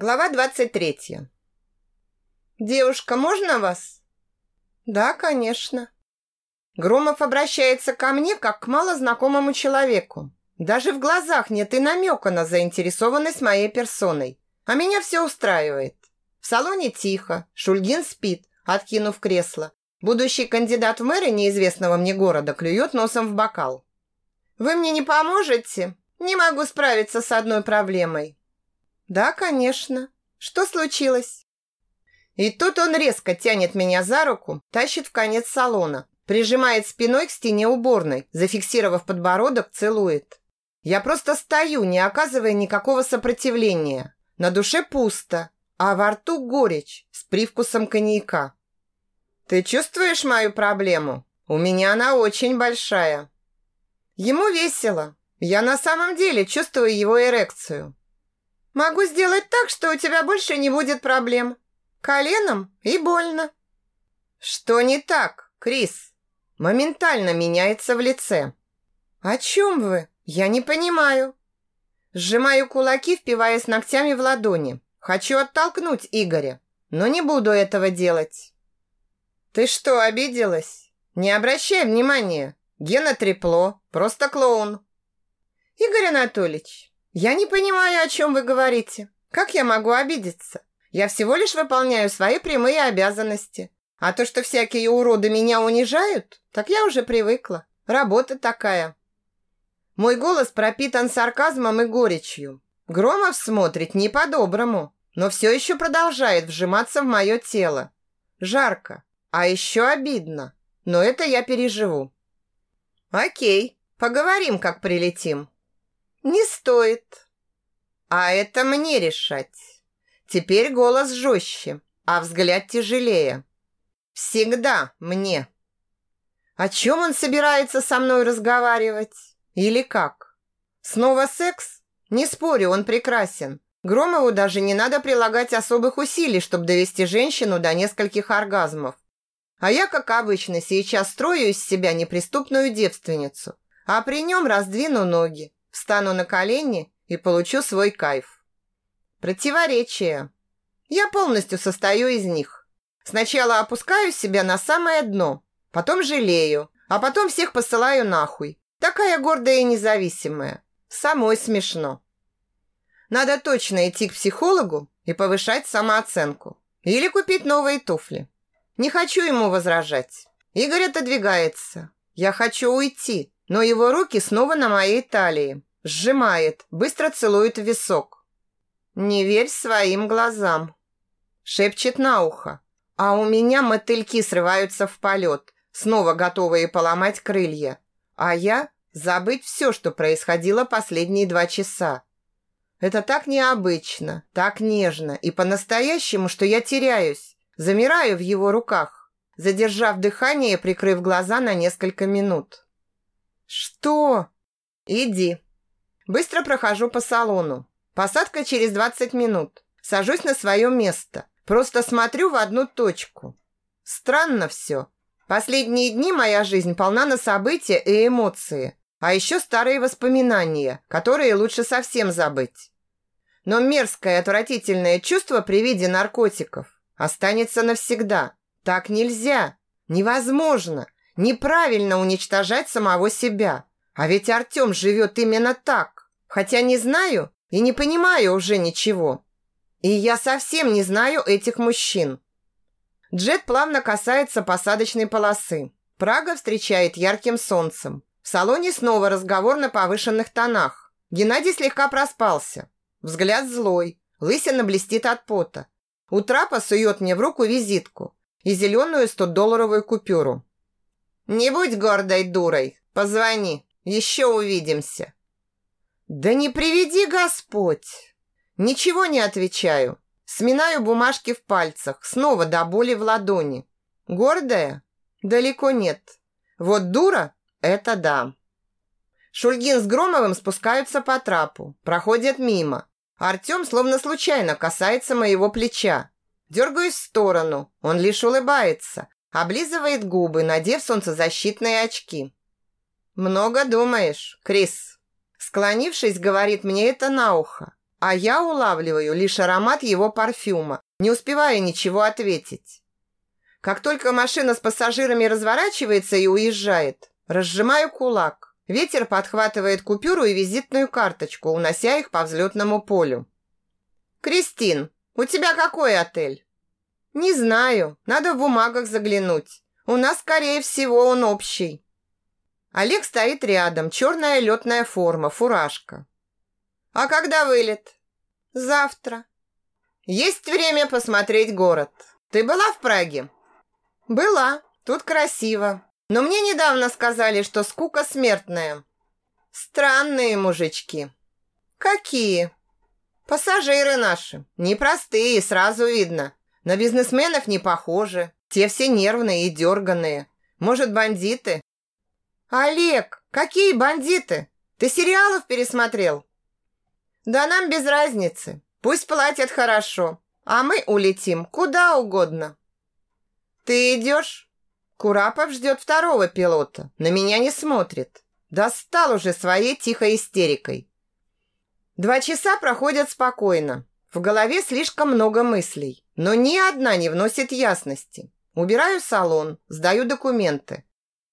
Глава 23. «Девушка, можно вас?» «Да, конечно». Громов обращается ко мне, как к малознакомому человеку. Даже в глазах нет и намека на заинтересованность моей персоной. А меня все устраивает. В салоне тихо, Шульгин спит, откинув кресло. Будущий кандидат в мэры неизвестного мне города клюет носом в бокал. «Вы мне не поможете? Не могу справиться с одной проблемой». «Да, конечно. Что случилось?» И тут он резко тянет меня за руку, тащит в конец салона, прижимает спиной к стене уборной, зафиксировав подбородок, целует. Я просто стою, не оказывая никакого сопротивления. На душе пусто, а во рту горечь с привкусом коньяка. «Ты чувствуешь мою проблему? У меня она очень большая». Ему весело. Я на самом деле чувствую его эрекцию. Могу сделать так, что у тебя больше не будет проблем. Коленом и больно. Что не так, Крис? Моментально меняется в лице. О чем вы? Я не понимаю. Сжимаю кулаки, впиваясь ногтями в ладони. Хочу оттолкнуть Игоря, но не буду этого делать. Ты что, обиделась? Не обращай внимания. Гена трепло, просто клоун. Игорь Анатольевич, «Я не понимаю, о чем вы говорите. Как я могу обидеться? Я всего лишь выполняю свои прямые обязанности. А то, что всякие уроды меня унижают, так я уже привыкла. Работа такая». Мой голос пропитан сарказмом и горечью. Громов смотрит не по-доброму, но все еще продолжает вжиматься в мое тело. Жарко, а еще обидно, но это я переживу. Окей, поговорим, как прилетим. Не стоит. А это мне решать. Теперь голос жестче, а взгляд тяжелее. Всегда мне. О чем он собирается со мной разговаривать? Или как? Снова секс? Не спорю, он прекрасен. Громову даже не надо прилагать особых усилий, чтобы довести женщину до нескольких оргазмов. А я, как обычно, сейчас строю из себя неприступную девственницу, а при нем раздвину ноги, встану на колени и получу свой кайф. Противоречия. Я полностью состою из них. Сначала опускаю себя на самое дно, потом жалею, а потом всех посылаю нахуй. Такая гордая и независимая. Самой смешно. Надо точно идти к психологу и повышать самооценку. Или купить новые туфли. Не хочу ему возражать. Игорь отодвигается. Я хочу уйти, но его руки снова на моей талии. Сжимает, быстро целует в висок. «Не верь своим глазам», – шепчет на ухо. А у меня мотыльки срываются в полет, снова готовые поломать крылья. А я забыть все, что происходило последние два часа. Это так необычно, так нежно и по-настоящему, что я теряюсь, замираю в его руках, задержав дыхание, прикрыв глаза на несколько минут. «Что?» «Иди», Быстро прохожу по салону. Посадка через 20 минут. Сажусь на свое место. Просто смотрю в одну точку. Странно все. Последние дни моя жизнь полна на события и эмоции. А еще старые воспоминания, которые лучше совсем забыть. Но мерзкое отвратительное чувство при виде наркотиков останется навсегда. Так нельзя. Невозможно. Неправильно уничтожать самого себя. А ведь Артем живет именно так. Хотя не знаю и не понимаю уже ничего. И я совсем не знаю этих мужчин. Джет плавно касается посадочной полосы. Прага встречает ярким солнцем. В салоне снова разговор на повышенных тонах. Геннадий слегка проспался. Взгляд злой. Лысина блестит от пота. У трапа сует мне в руку визитку и зеленую 100-долларовую купюру. «Не будь гордой дурой. Позвони. Еще увидимся». «Да не приведи Господь!» Ничего не отвечаю. Сминаю бумажки в пальцах, снова до боли в ладони. Гордая? Далеко нет. Вот дура? Это да. Шульгин с Громовым спускаются по трапу, проходят мимо. Артем словно случайно касается моего плеча. Дергаюсь в сторону, он лишь улыбается, облизывает губы, надев солнцезащитные очки. «Много думаешь, Крис?» Склонившись, говорит мне это на ухо. а я улавливаю лишь аромат его парфюма, не успевая ничего ответить. Как только машина с пассажирами разворачивается и уезжает, разжимаю кулак. Ветер подхватывает купюру и визитную карточку, унося их по взлетному полю. «Кристин, у тебя какой отель?» «Не знаю. Надо в бумагах заглянуть. У нас, скорее всего, он общий». Олег стоит рядом. Черная летная форма, фуражка. «А когда вылет?» «Завтра». «Есть время посмотреть город. Ты была в Праге?» «Была. Тут красиво. Но мне недавно сказали, что скука смертная». «Странные мужички». «Какие?» «Пассажиры наши. Непростые, сразу видно. На бизнесменов не похожи. Те все нервные и дерганые. Может, бандиты? Олег, какие бандиты? Ты сериалов пересмотрел? Да нам без разницы. Пусть платят хорошо, а мы улетим куда угодно. Ты идешь? Курапов ждет второго пилота. На меня не смотрит. Достал уже своей тихой истерикой. Два часа проходят спокойно. В голове слишком много мыслей, но ни одна не вносит ясности. Убираю салон, сдаю документы.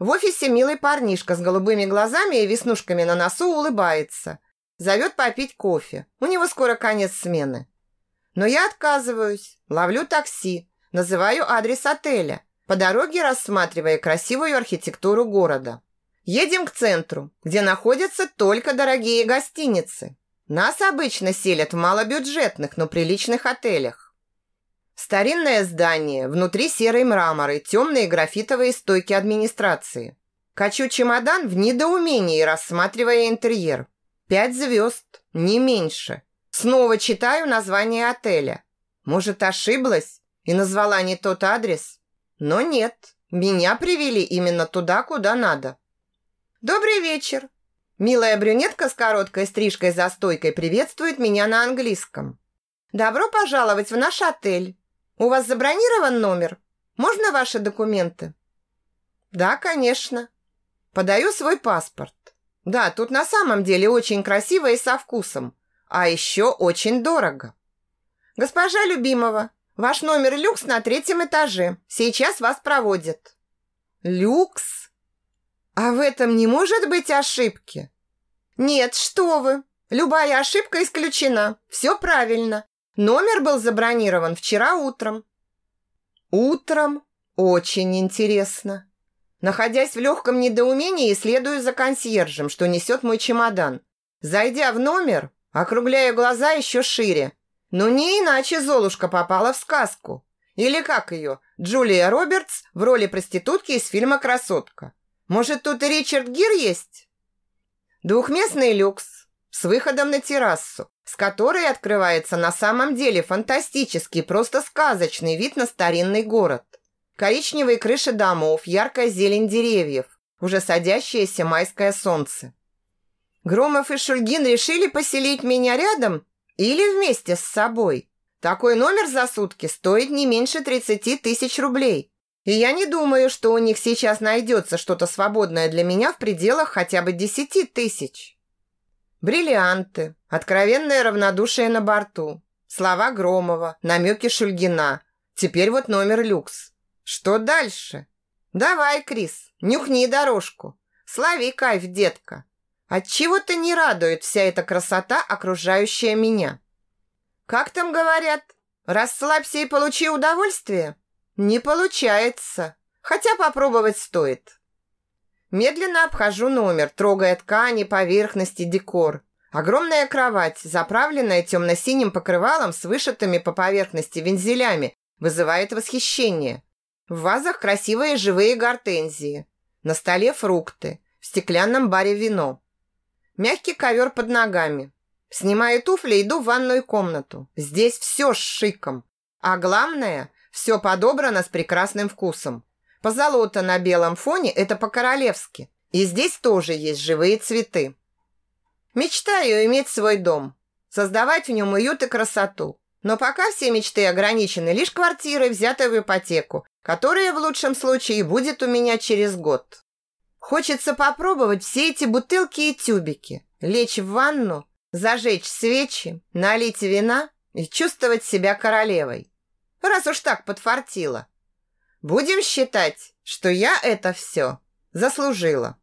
В офисе милый парнишка с голубыми глазами и веснушками на носу улыбается. Зовет попить кофе. У него скоро конец смены. Но я отказываюсь. Ловлю такси. Называю адрес отеля. По дороге рассматривая красивую архитектуру города. Едем к центру, где находятся только дорогие гостиницы. Нас обычно селят в малобюджетных, но приличных отелях. Старинное здание, внутри серый мрамор и темные графитовые стойки администрации. Качу чемодан в недоумении, рассматривая интерьер. Пять звезд, не меньше. Снова читаю название отеля. Может, ошиблась и назвала не тот адрес? Но нет, меня привели именно туда, куда надо. «Добрый вечер!» Милая брюнетка с короткой стрижкой за стойкой приветствует меня на английском. «Добро пожаловать в наш отель. У вас забронирован номер? Можно ваши документы?» «Да, конечно». Подаю свой паспорт. Да, тут на самом деле очень красиво и со вкусом. А еще очень дорого. «Госпожа любимого, ваш номер люкс на третьем этаже. Сейчас вас проводят». «Люкс?» А в этом не может быть ошибки? Нет, что вы. Любая ошибка исключена. Все правильно. Номер был забронирован вчера утром. Утром? Очень интересно. Находясь в легком недоумении, следую за консьержем, что несет мой чемодан. Зайдя в номер, округляю глаза еще шире. Но не иначе Золушка попала в сказку. Или как ее, Джулия Робертс в роли проститутки из фильма «Красотка». Может, тут и Ричард Гир есть? Двухместный люкс с выходом на террасу, с которой открывается на самом деле фантастический, просто сказочный вид на старинный город. Коричневые крыши домов, яркая зелень деревьев, уже садящееся майское солнце. Громов и Шульгин решили поселить меня рядом или вместе с собой. Такой номер за сутки стоит не меньше 30 тысяч рублей. И я не думаю, что у них сейчас найдется что-то свободное для меня в пределах хотя бы десяти тысяч. Бриллианты, откровенное равнодушие на борту, слова Громова, намеки Шульгина. Теперь вот номер люкс. Что дальше? Давай, Крис, нюхни дорожку. Слави кайф, детка. Отчего-то не радует вся эта красота, окружающая меня. Как там говорят? Расслабься и получи удовольствие? Не получается, хотя попробовать стоит. Медленно обхожу номер, трогая ткани, поверхности, декор. Огромная кровать, заправленная темно-синим покрывалом с вышитыми по поверхности вензелями, вызывает восхищение. В вазах красивые живые гортензии. На столе фрукты. В стеклянном баре вино. Мягкий ковер под ногами. Снимаю туфли, иду в ванную комнату. Здесь все с шиком. А главное, все подобрано с прекрасным вкусом. Позолота на белом фоне – это по-королевски. И здесь тоже есть живые цветы. Мечтаю иметь свой дом, создавать в нем уют и красоту. Но пока все мечты ограничены лишь квартирой, взятой в ипотеку, которая в лучшем случае будет у меня через год. Хочется попробовать все эти бутылки и тюбики, лечь в ванну, Зажечь свечи, налить вина и чувствовать себя королевой. Раз уж так подфартило. Будем считать, что я это все заслужила.